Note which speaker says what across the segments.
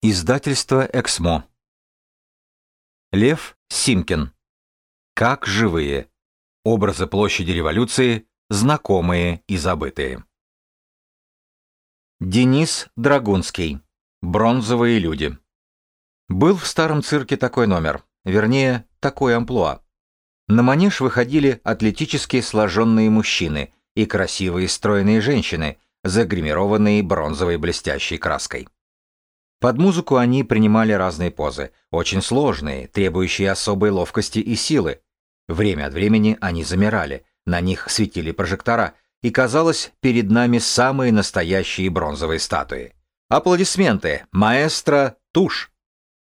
Speaker 1: Издательство «Эксмо». Лев Симкин. Как живые. Образы площади революции, знакомые и забытые. Денис Драгунский. Бронзовые люди. Был в старом цирке такой номер, вернее, такой амплуа. На манеж выходили атлетически сложенные мужчины и красивые стройные женщины, загримированные бронзовой блестящей краской. Под музыку они принимали разные позы, очень сложные, требующие особой ловкости и силы. Время от времени они замирали, на них светили прожектора, и казалось, перед нами самые настоящие бронзовые статуи. Аплодисменты! Маэстро Туш!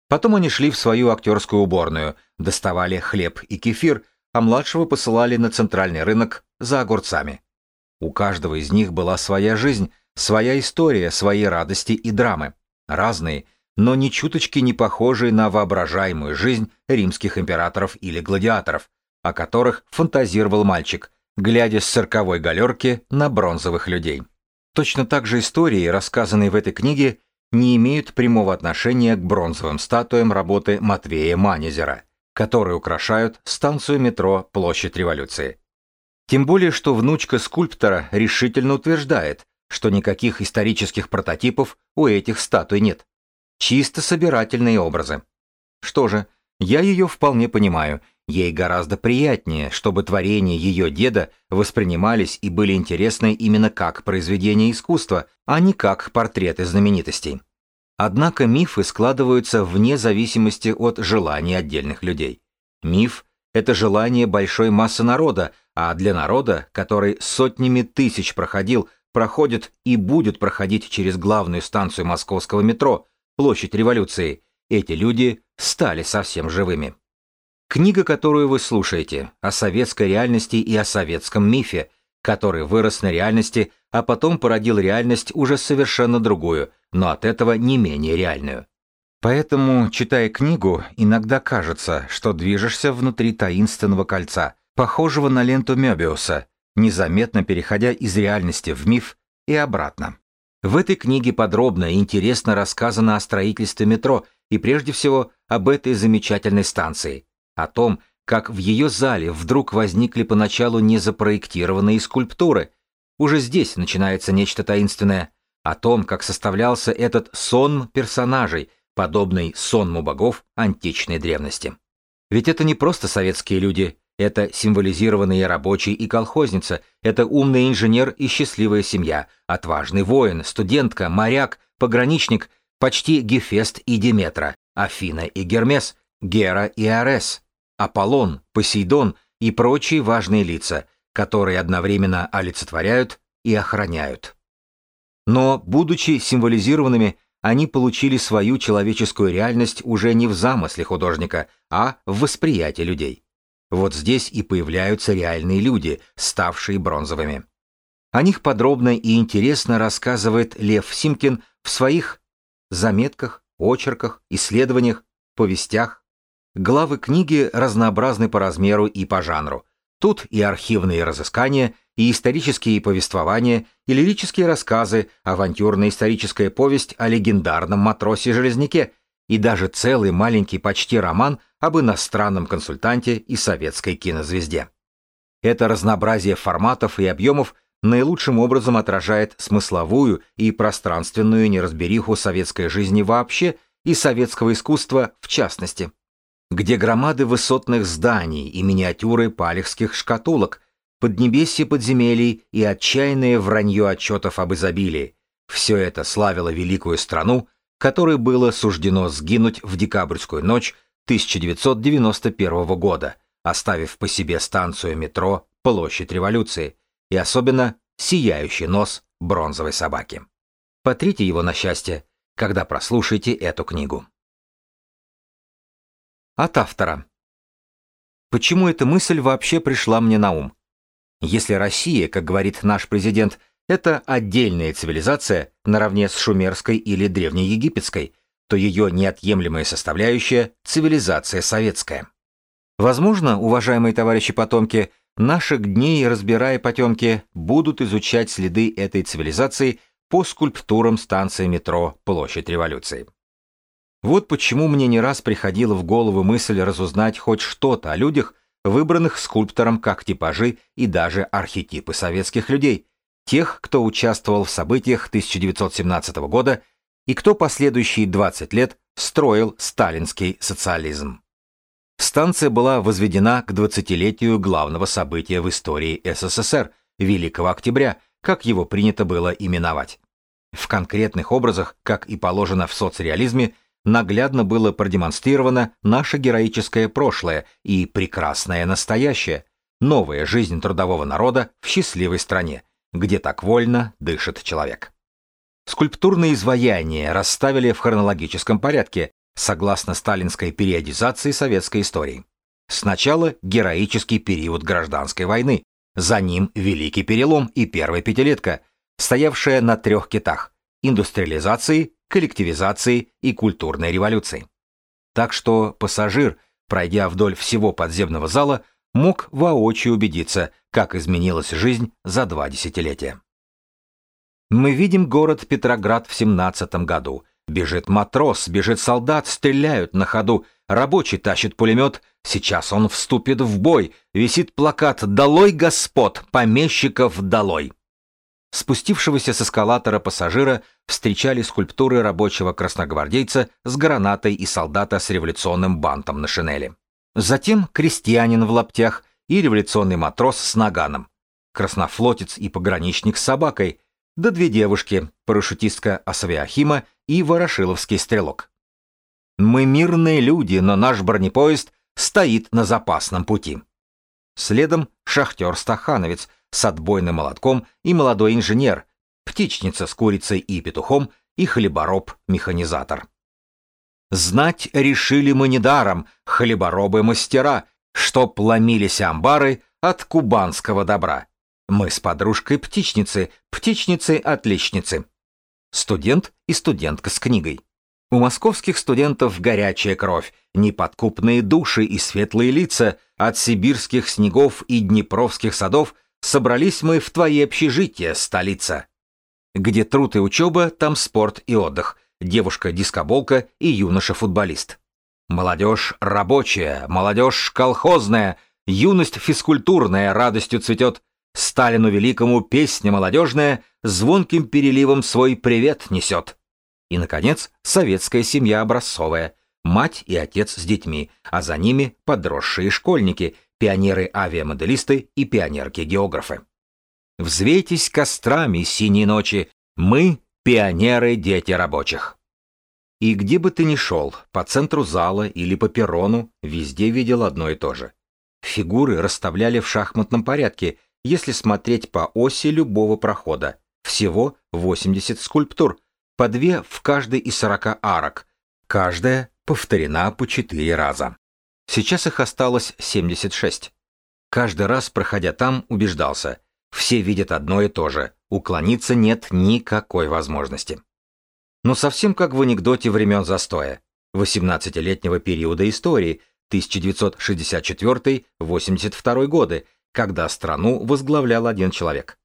Speaker 1: Потом они шли в свою актерскую уборную, доставали хлеб и кефир, а младшего посылали на центральный рынок за огурцами. У каждого из них была своя жизнь, своя история, свои радости и драмы разные, но ни чуточки не похожие на воображаемую жизнь римских императоров или гладиаторов, о которых фантазировал мальчик, глядя с цирковой галерки на бронзовых людей. Точно так же истории, рассказанные в этой книге, не имеют прямого отношения к бронзовым статуям работы Матвея Манезера, которые украшают станцию метро Площадь Революции. Тем более, что внучка скульптора решительно утверждает, что никаких исторических прототипов у этих статуй нет. Чисто собирательные образы. Что же, я ее вполне понимаю, ей гораздо приятнее, чтобы творения ее деда воспринимались и были интересны именно как произведения искусства, а не как портреты знаменитостей. Однако мифы складываются вне зависимости от желаний отдельных людей. Миф – это желание большой массы народа, а для народа, который сотнями тысяч проходил проходит и будет проходить через главную станцию московского метро, площадь революции, эти люди стали совсем живыми. Книга, которую вы слушаете, о советской реальности и о советском мифе, который вырос на реальности, а потом породил реальность уже совершенно другую, но от этого не менее реальную. Поэтому, читая книгу, иногда кажется, что движешься внутри таинственного кольца, похожего на ленту Мёбиуса, незаметно переходя из реальности в миф и обратно. В этой книге подробно и интересно рассказано о строительстве метро и прежде всего об этой замечательной станции, о том, как в ее зале вдруг возникли поначалу незапроектированные скульптуры. Уже здесь начинается нечто таинственное, о том, как составлялся этот сон персонажей, подобный сонму богов античной древности. Ведь это не просто советские люди, это символизированные рабочий и колхозница, это умный инженер и счастливая семья, отважный воин, студентка, моряк, пограничник, почти Гефест и Деметра, Афина и Гермес, Гера и Арес, Аполлон, Посейдон и прочие важные лица, которые одновременно олицетворяют и охраняют. Но, будучи символизированными, они получили свою человеческую реальность уже не в замысле художника, а в восприятии людей. Вот здесь и появляются реальные люди, ставшие бронзовыми. О них подробно и интересно рассказывает Лев Симкин в своих заметках, очерках, исследованиях, повестях. Главы книги разнообразны по размеру и по жанру. Тут и архивные разыскания, и исторические повествования, и лирические рассказы, авантюрная историческая повесть о легендарном матросе-железняке, и даже целый маленький почти роман об иностранном консультанте и советской кинозвезде. Это разнообразие форматов и объемов наилучшим образом отражает смысловую и пространственную неразбериху советской жизни вообще и советского искусства в частности, где громады высотных зданий и миниатюры палехских шкатулок, поднебесье подземелий и отчаянное вранье отчетов об изобилии, все это славило великую страну, которой было суждено сгинуть в декабрьскую ночь 1991 года, оставив по себе станцию метро Площадь Революции и особенно сияющий нос бронзовой собаки. Потрите его на счастье, когда прослушаете эту книгу. От автора. Почему эта мысль вообще пришла мне на ум? Если Россия, как говорит наш президент, это отдельная цивилизация наравне с шумерской или древнеегипетской, то ее неотъемлемая составляющая – цивилизация советская. Возможно, уважаемые товарищи потомки, наших дней, разбирая потемки, будут изучать следы этой цивилизации по скульптурам станции метро Площадь Революции. Вот почему мне не раз приходила в голову мысль разузнать хоть что-то о людях, выбранных скульптором как типажи и даже архетипы советских людей, тех, кто участвовал в событиях 1917 года и кто последующие 20 лет строил сталинский социализм. Станция была возведена к 20-летию главного события в истории СССР – Великого Октября, как его принято было именовать. В конкретных образах, как и положено в соцреализме, наглядно было продемонстрировано наше героическое прошлое и прекрасное настоящее, новая жизнь трудового народа в счастливой стране, где так вольно дышит человек. Скульптурные изваяния расставили в хронологическом порядке, согласно сталинской периодизации советской истории. Сначала героический период гражданской войны, за ним Великий Перелом и Первая Пятилетка, стоявшая на трех китах – индустриализации, коллективизации и культурной революции. Так что пассажир, пройдя вдоль всего подземного зала, мог воочию убедиться, как изменилась жизнь за два десятилетия. Мы видим город Петроград в 17 году. Бежит матрос, бежит солдат, стреляют на ходу, рабочий тащит пулемет, сейчас он вступит в бой, висит плакат «Долой господ, помещиков долой!» Спустившегося с эскалатора пассажира встречали скульптуры рабочего красногвардейца с гранатой и солдата с революционным бантом на шинели. Затем крестьянин в лаптях и революционный матрос с наганом, краснофлотец и пограничник с собакой, да две девушки, парашютистка Асавиахима и ворошиловский стрелок. Мы мирные люди, но наш бронепоезд стоит на запасном пути. Следом шахтер-стахановец с отбойным молотком и молодой инженер, птичница с курицей и петухом и хлебороб-механизатор. Знать решили мы недаром, хлеборобы-мастера, чтоб ломились амбары от кубанского добра. Мы с подружкой птичницы, птичницы-отличницы. Студент и студентка с книгой. У московских студентов горячая кровь, неподкупные души и светлые лица, от сибирских снегов и днепровских садов собрались мы в твои общежития, столица. Где труд и учеба, там спорт и отдых, девушка-дискоболка и юноша-футболист. Молодежь рабочая, молодежь колхозная, юность физкультурная радостью цветет, Сталину Великому песня молодежная звонким переливом свой привет несет. И, наконец, советская семья образцовая, мать и отец с детьми, а за ними подросшие школьники, пионеры-авиамоделисты и пионерки-географы. Взвейтесь кострами синей ночи, мы — пионеры дети рабочих. И где бы ты ни шел, по центру зала или по перрону, везде видел одно и то же. Фигуры расставляли в шахматном порядке, если смотреть по оси любого прохода. Всего 80 скульптур, по две в каждой из 40 арок, каждая повторена по 4 раза. Сейчас их осталось 76. Каждый раз, проходя там, убеждался, все видят одно и то же, уклониться нет никакой возможности. Но совсем как в анекдоте времен застоя, 18-летнего периода истории, 1964-82 годы, когда страну возглавлял один человек.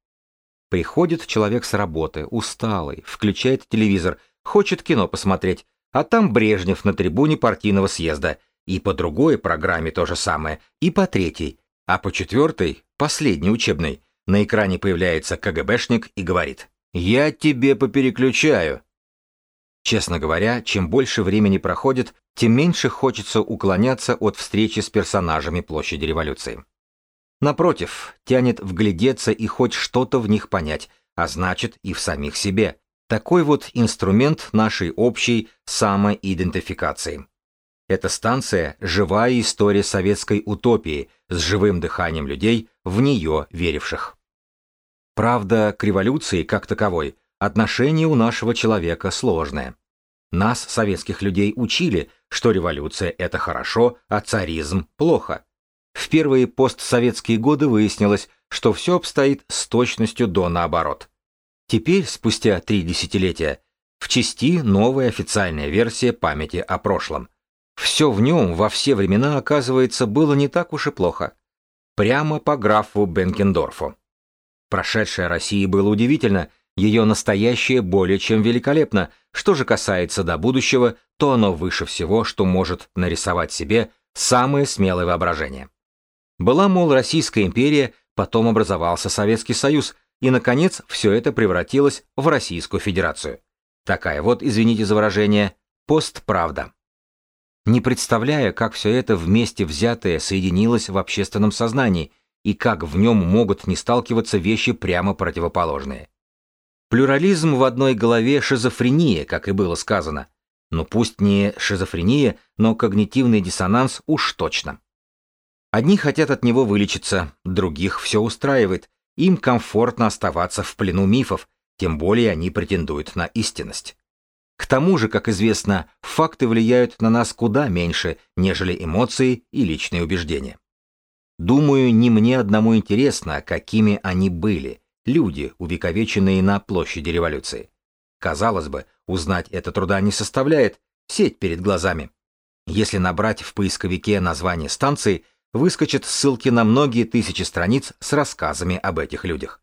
Speaker 1: Приходит человек с работы, усталый, включает телевизор, хочет кино посмотреть, а там Брежнев на трибуне партийного съезда, и по другой программе то же самое, и по третьей, а по четвертой, последней учебной, на экране появляется КГБшник и говорит «Я тебе попереключаю». Честно говоря, чем больше времени проходит, тем меньше хочется уклоняться от встречи с персонажами площади революции. Напротив, тянет вглядеться и хоть что-то в них понять, а значит и в самих себе. Такой вот инструмент нашей общей самоидентификации. Эта станция – живая история советской утопии с живым дыханием людей, в нее веривших. Правда, к революции, как таковой, отношение у нашего человека сложное. Нас, советских людей, учили, что революция – это хорошо, а царизм – плохо – в первые постсоветские годы выяснилось, что все обстоит с точностью до наоборот. Теперь, спустя три десятилетия, в части новая официальная версия памяти о прошлом. Все в нем во все времена, оказывается, было не так уж и плохо. Прямо по графу Бенкендорфу. Прошедшее России было удивительно, Ее настоящее более чем великолепно. Что же касается до будущего, то оно выше всего, что может нарисовать себе самое смелое воображение. Была, мол, Российская империя, потом образовался Советский Союз, и, наконец, все это превратилось в Российскую Федерацию. Такая вот, извините за выражение, постправда. Не представляя, как все это вместе взятое соединилось в общественном сознании, и как в нем могут не сталкиваться вещи прямо противоположные. Плюрализм в одной голове шизофрения, как и было сказано. Но пусть не шизофрения, но когнитивный диссонанс уж точно. Одни хотят от него вылечиться, других все устраивает, им комфортно оставаться в плену мифов, тем более они претендуют на истинность. К тому же, как известно, факты влияют на нас куда меньше, нежели эмоции и личные убеждения. Думаю, не мне одному интересно, какими они были, люди, увековеченные на площади революции. Казалось бы, узнать это труда не составляет, сеть перед глазами. Если набрать в поисковике название станции, выскочат ссылки на многие тысячи страниц с рассказами об этих людях.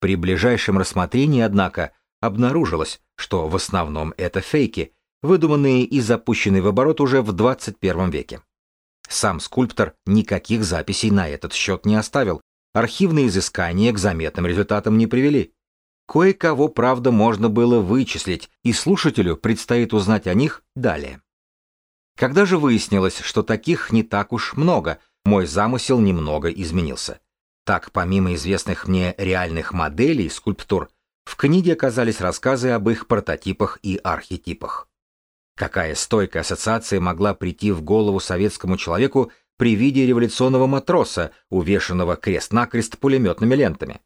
Speaker 1: При ближайшем рассмотрении, однако, обнаружилось, что в основном это фейки, выдуманные и запущенные в оборот уже в 21 веке. Сам скульптор никаких записей на этот счет не оставил, архивные изыскания к заметным результатам не привели. Кое-кого, правда, можно было вычислить, и слушателю предстоит узнать о них далее. Когда же выяснилось, что таких не так уж много, мой замысел немного изменился. Так, помимо известных мне реальных моделей скульптур, в книге оказались рассказы об их прототипах и архетипах. Какая стойкая ассоциация могла прийти в голову советскому человеку при виде революционного матроса, увешанного крест-накрест пулеметными лентами?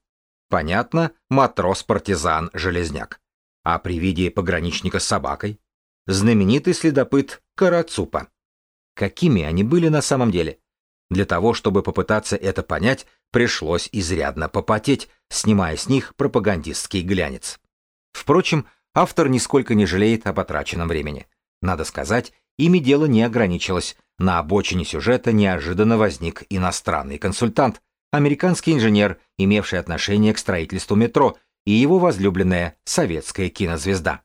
Speaker 1: Понятно, матрос-партизан-железняк. А при виде пограничника с собакой? Знаменитый следопыт Карацупа. Какими они были на самом деле? Для того, чтобы попытаться это понять, пришлось изрядно попотеть, снимая с них пропагандистский глянец. Впрочем, автор нисколько не жалеет о потраченном времени. Надо сказать, ими дело не ограничилось. На обочине сюжета неожиданно возник иностранный консультант, американский инженер, имевший отношение к строительству метро, и его возлюбленная советская кинозвезда.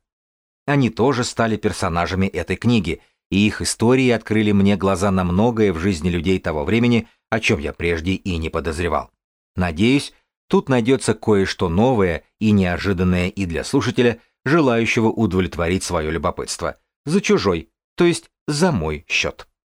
Speaker 1: Они тоже стали персонажами этой книги, и их истории открыли мне глаза на многое в жизни людей того времени, о чем я прежде и не подозревал. Надеюсь, тут найдется кое-что новое и неожиданное и для слушателя, желающего удовлетворить свое любопытство – за чужой, то есть за мой счет.